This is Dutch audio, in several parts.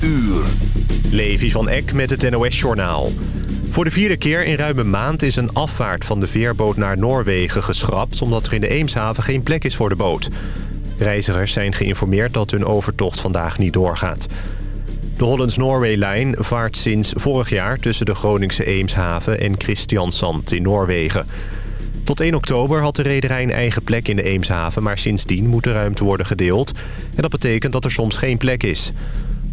uur. Levi van Eck met het NOS-journaal. Voor de vierde keer in ruim een maand is een afvaart van de veerboot naar Noorwegen geschrapt... omdat er in de Eemshaven geen plek is voor de boot. Reizigers zijn geïnformeerd dat hun overtocht vandaag niet doorgaat. De Hollands Norway Line vaart sinds vorig jaar tussen de Groningse Eemshaven en Christiansand in Noorwegen. Tot 1 oktober had de rederij een eigen plek in de Eemshaven... maar sindsdien moet de ruimte worden gedeeld. En dat betekent dat er soms geen plek is.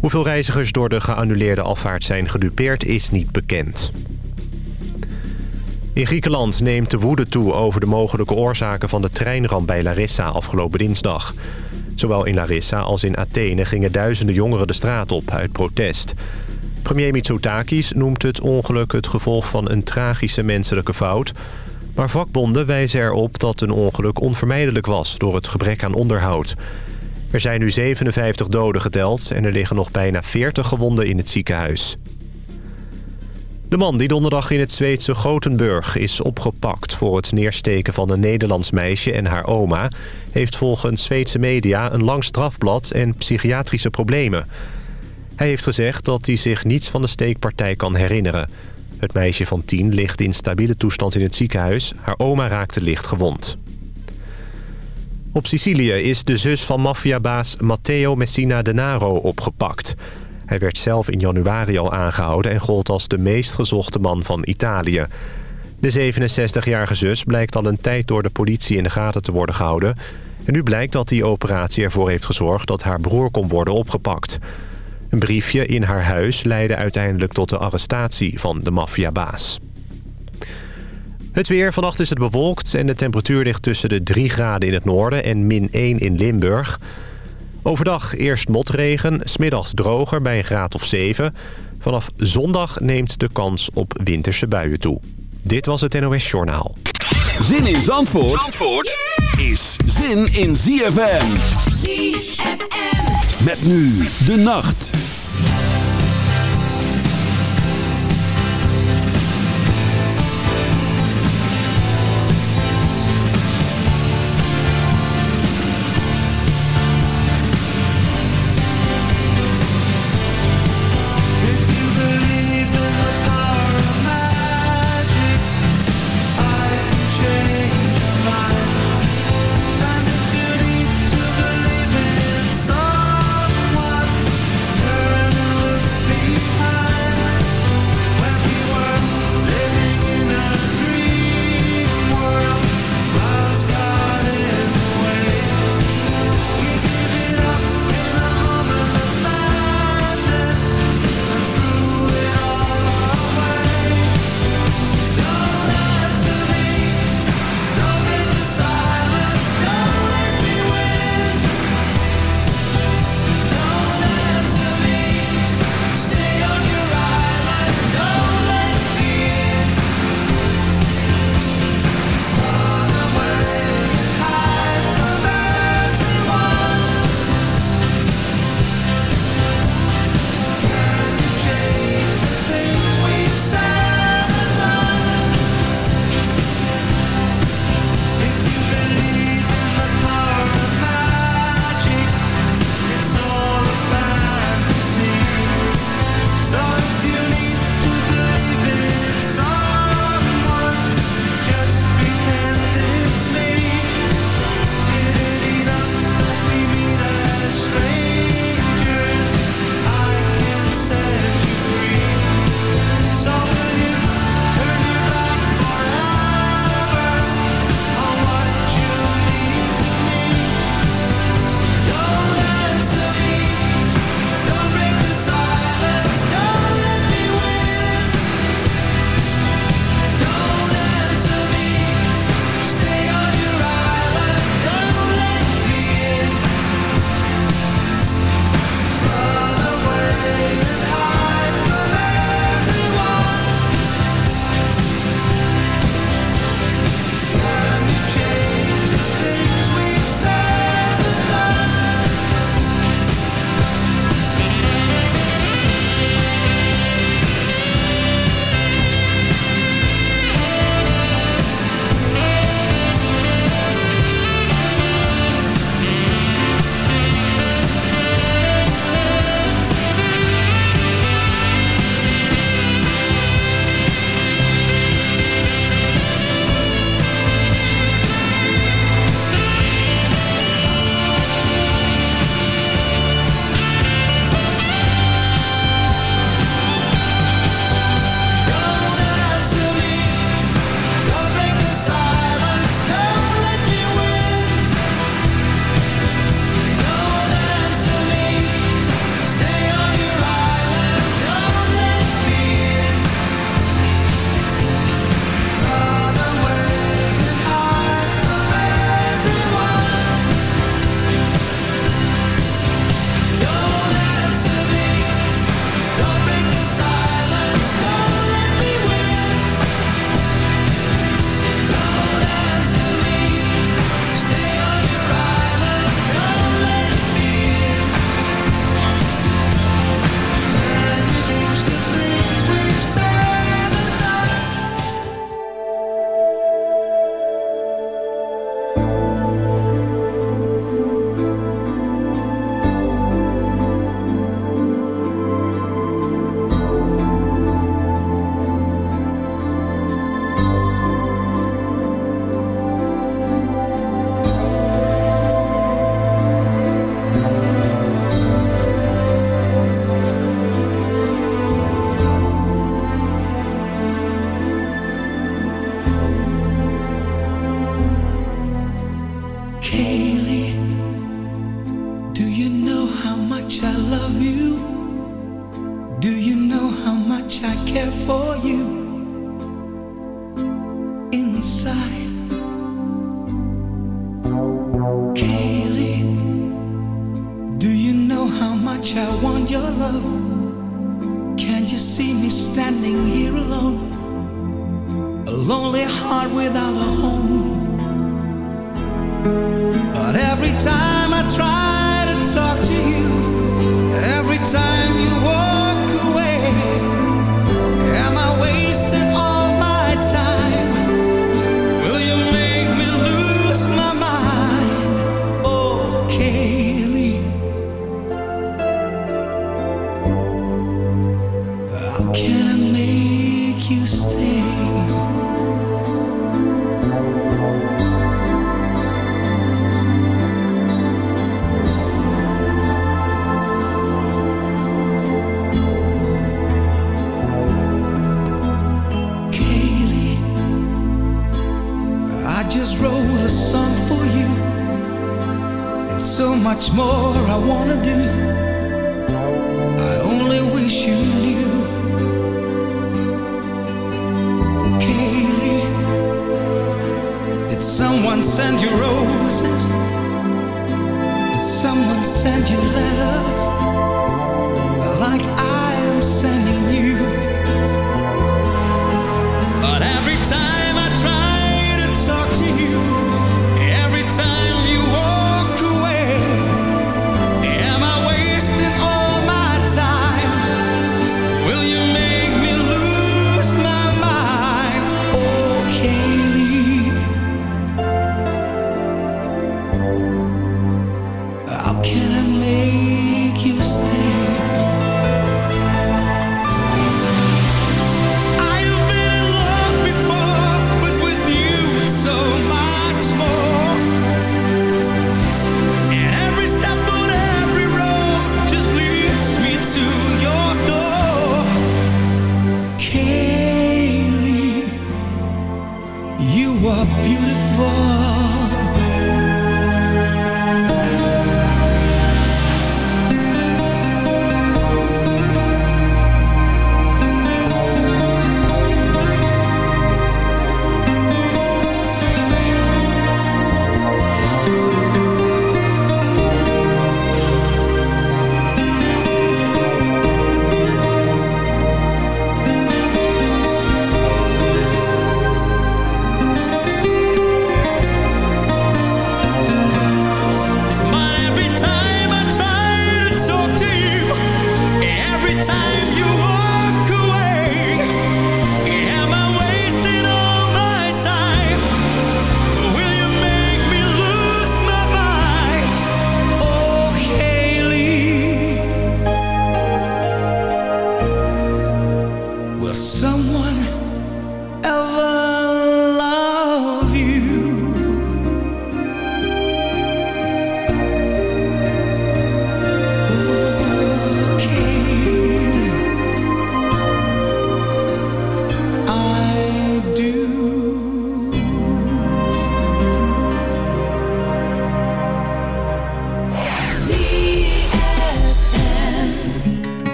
Hoeveel reizigers door de geannuleerde afvaart zijn gedupeerd is niet bekend. In Griekenland neemt de woede toe over de mogelijke oorzaken van de treinramp bij Larissa afgelopen dinsdag. Zowel in Larissa als in Athene gingen duizenden jongeren de straat op uit protest. Premier Mitsotakis noemt het ongeluk het gevolg van een tragische menselijke fout... Maar vakbonden wijzen erop dat een ongeluk onvermijdelijk was door het gebrek aan onderhoud. Er zijn nu 57 doden geteld en er liggen nog bijna 40 gewonden in het ziekenhuis. De man die donderdag in het Zweedse Gothenburg is opgepakt... voor het neersteken van een Nederlands meisje en haar oma... heeft volgens Zweedse media een lang strafblad en psychiatrische problemen. Hij heeft gezegd dat hij zich niets van de steekpartij kan herinneren... Het meisje van tien ligt in stabiele toestand in het ziekenhuis. Haar oma raakte licht gewond. Op Sicilië is de zus van maffiabaas Matteo Messina Denaro opgepakt. Hij werd zelf in januari al aangehouden... en gold als de meest gezochte man van Italië. De 67-jarige zus blijkt al een tijd door de politie in de gaten te worden gehouden... en nu blijkt dat die operatie ervoor heeft gezorgd... dat haar broer kon worden opgepakt... Een briefje in haar huis leidde uiteindelijk tot de arrestatie van de maffiabaas. Het weer. Vannacht is het bewolkt en de temperatuur ligt tussen de 3 graden in het noorden en min 1 in Limburg. Overdag eerst motregen, smiddags droger bij een graad of 7. Vanaf zondag neemt de kans op winterse buien toe. Dit was het NOS Journaal. Zin in Zandvoort, Zandvoort is zin in ZFM. ZFM. Met nu de nacht. Can't.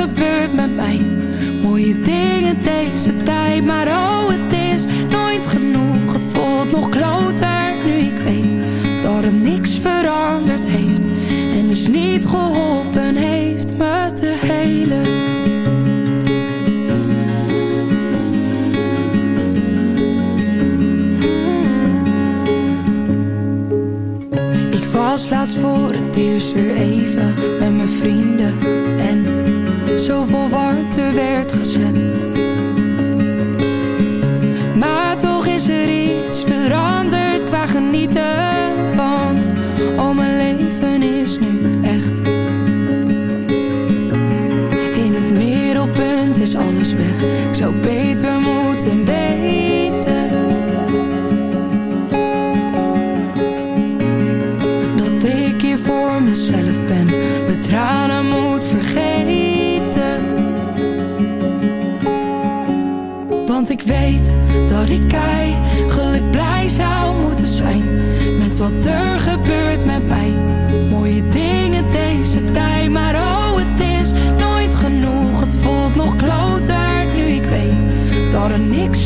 gebeurt met mij. Mooie dingen deze tijd Maar oh het is nooit genoeg. Het voelt nog kloter nu ik weet Dat er niks veranderd heeft En dus niet geholpen heeft me te helen. Was laatst voor het eerst weer even met mijn vrienden zoveel warmte werd ik weet dat ik eigenlijk blij zou moeten zijn Met wat er gebeurt met mij. Mooie dingen deze tijd Maar oh het is nooit genoeg. Het voelt nog kloter nu ik weet Dat er niks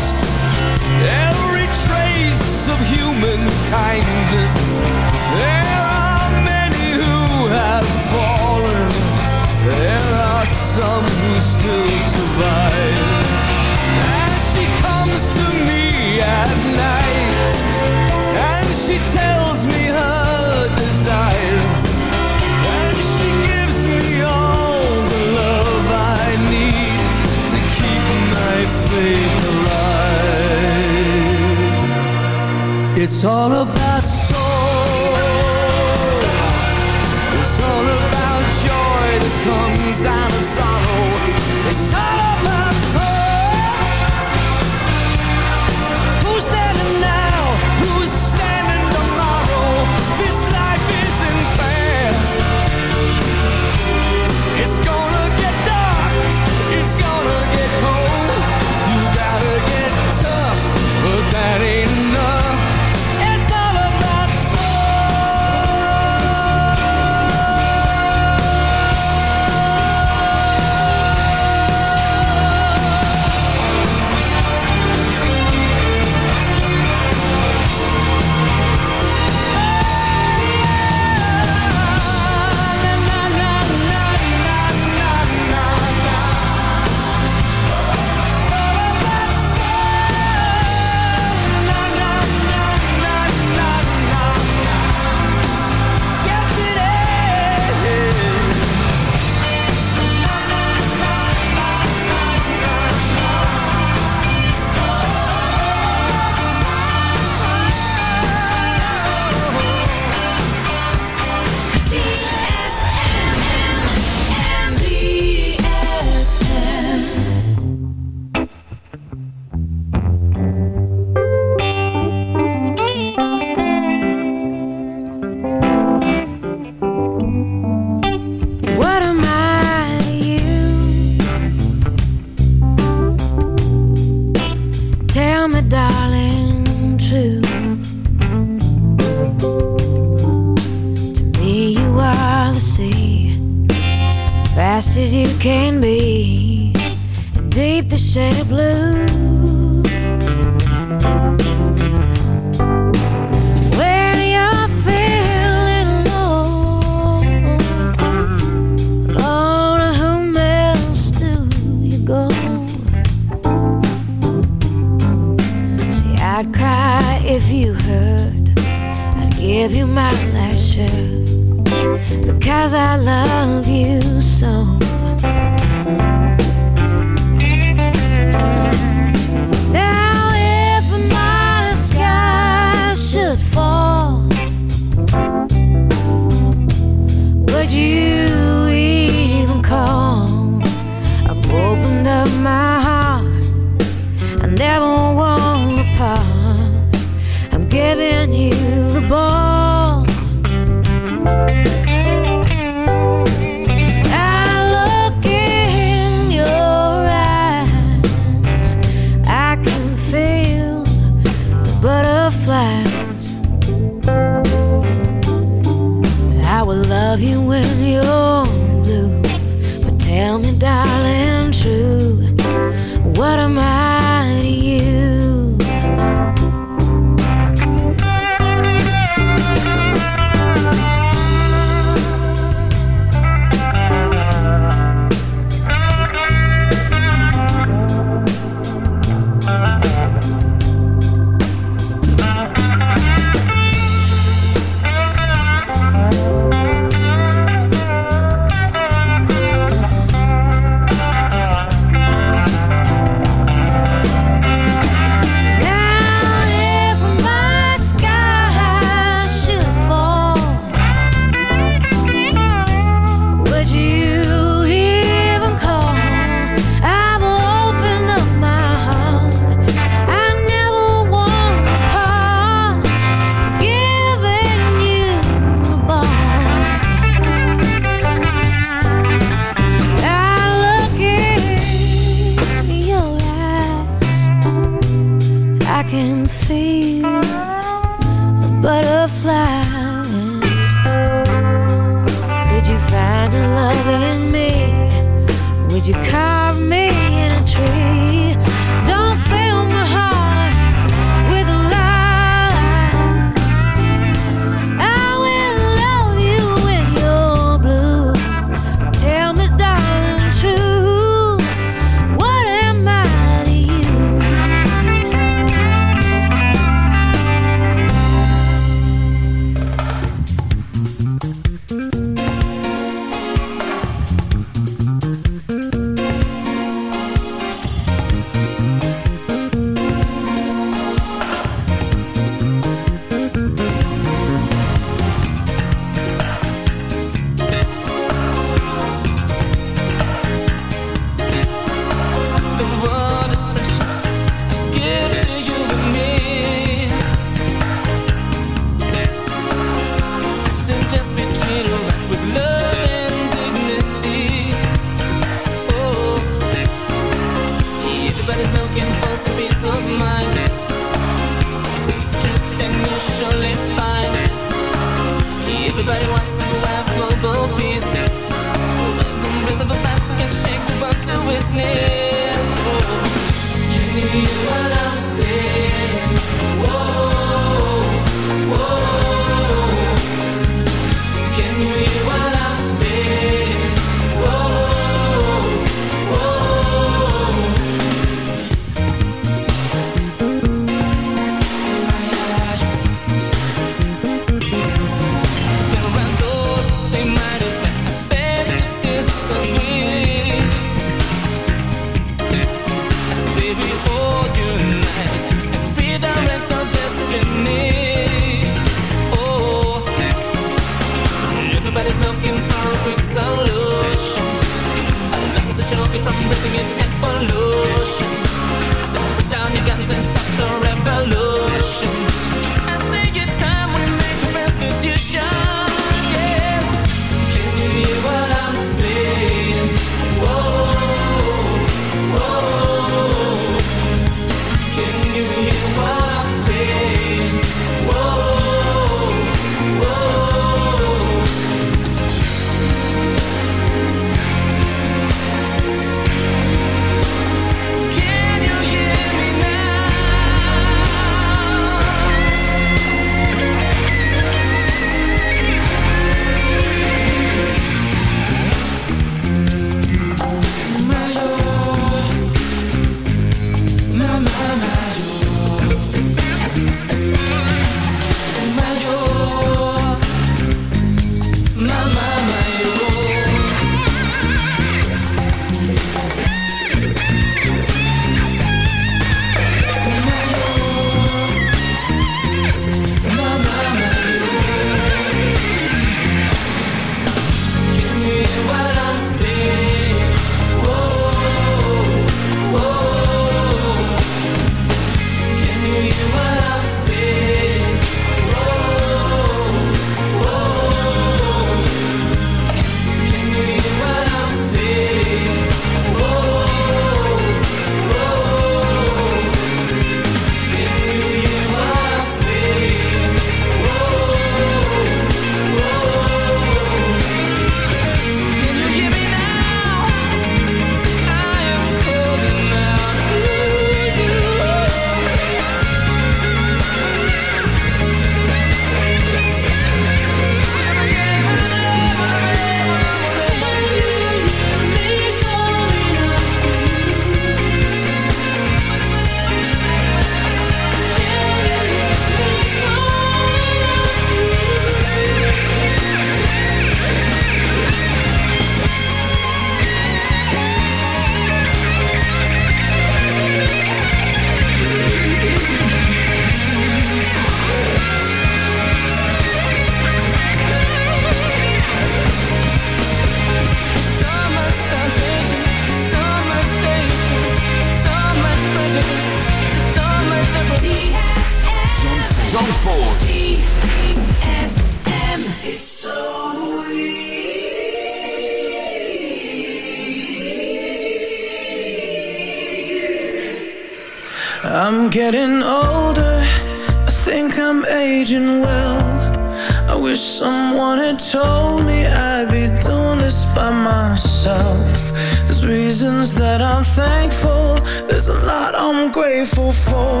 grateful for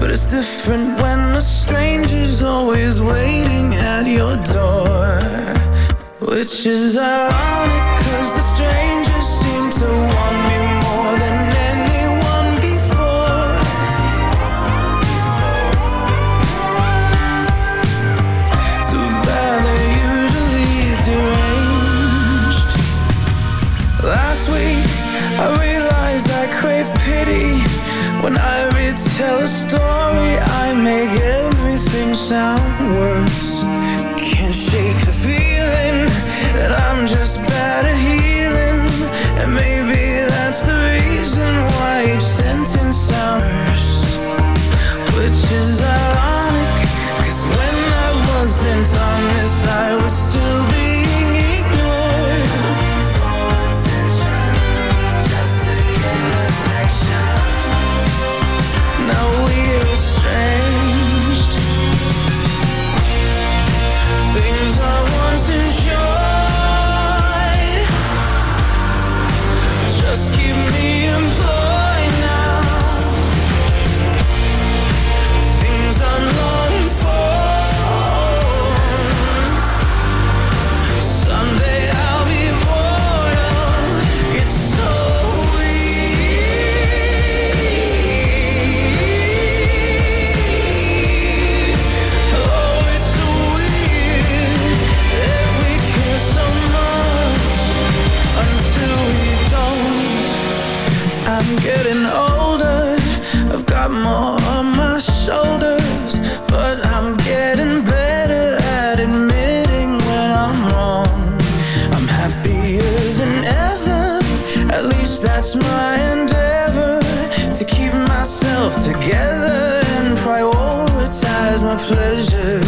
But it's different when a stranger's always waiting at your door Which is ironic cause the stranger sound worse. Can't shake the feeling that I'm pleasure.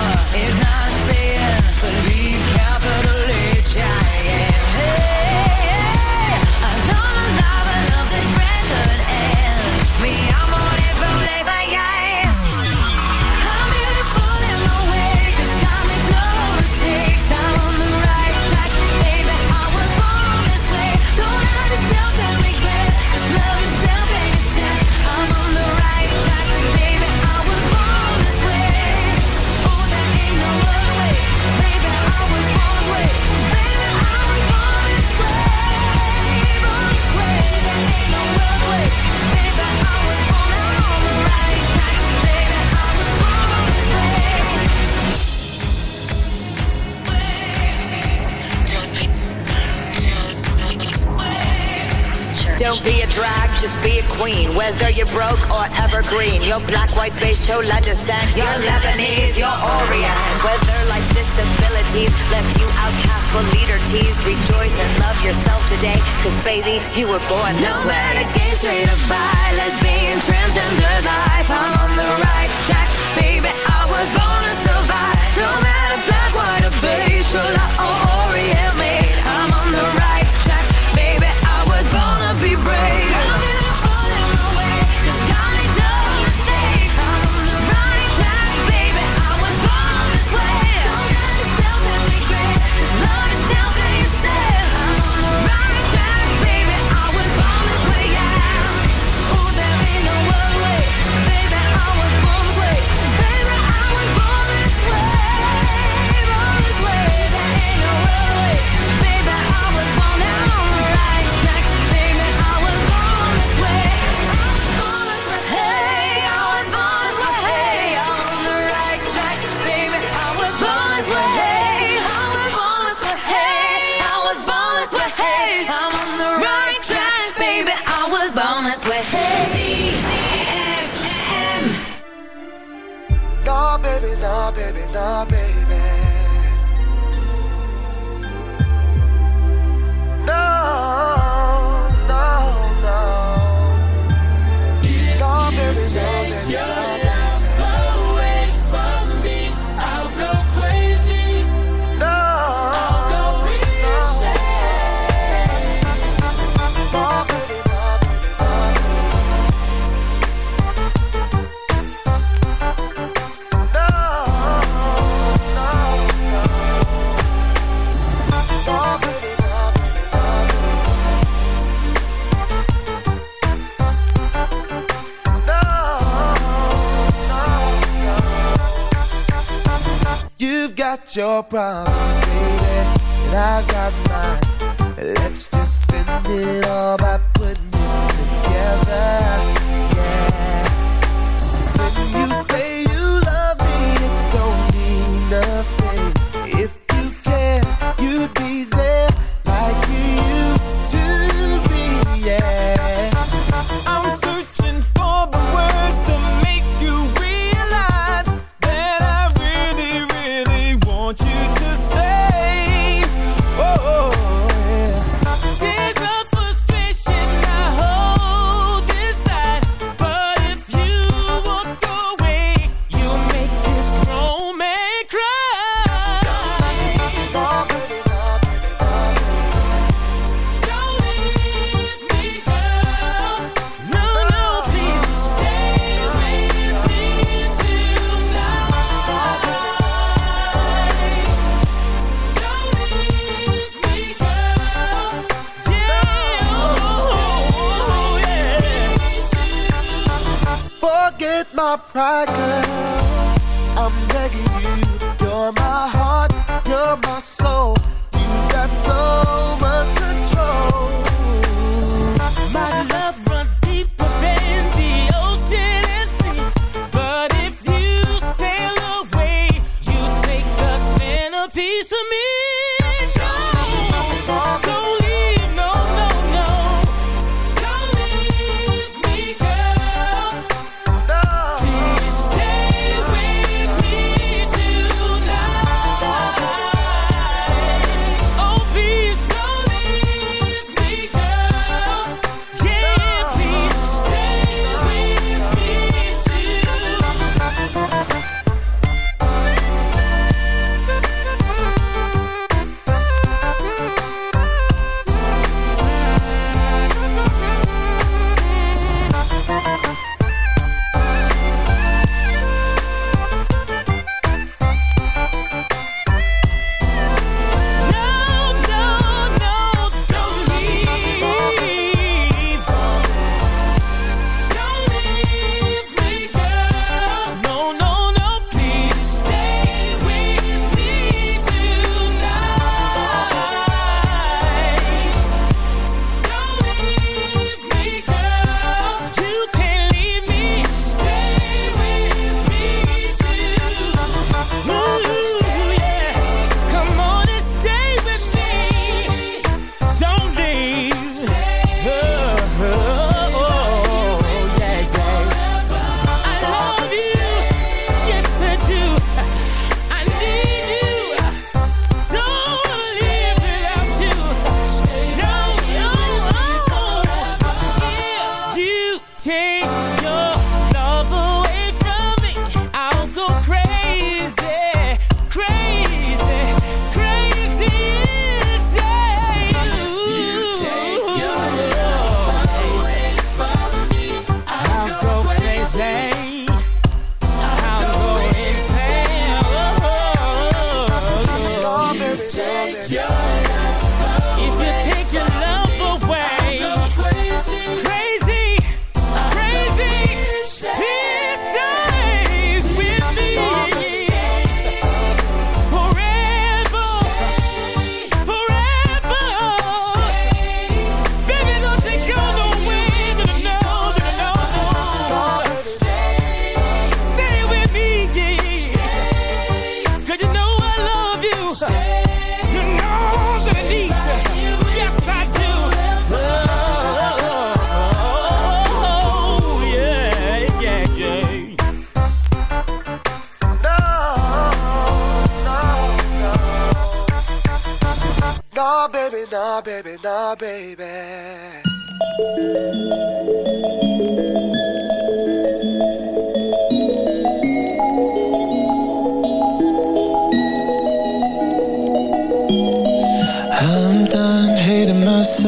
Chola descent. You're Lebanese, you're Orient. Whether life's disabilities left you outcast or leader teased, rejoice and love yourself today. Cause baby, you were born this way. up got your problem, baby, and I got mine. Let's just spend it all by my pride, girl. I'm begging you. You're my heart, you're my soul.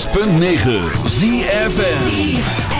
106.9 ZFN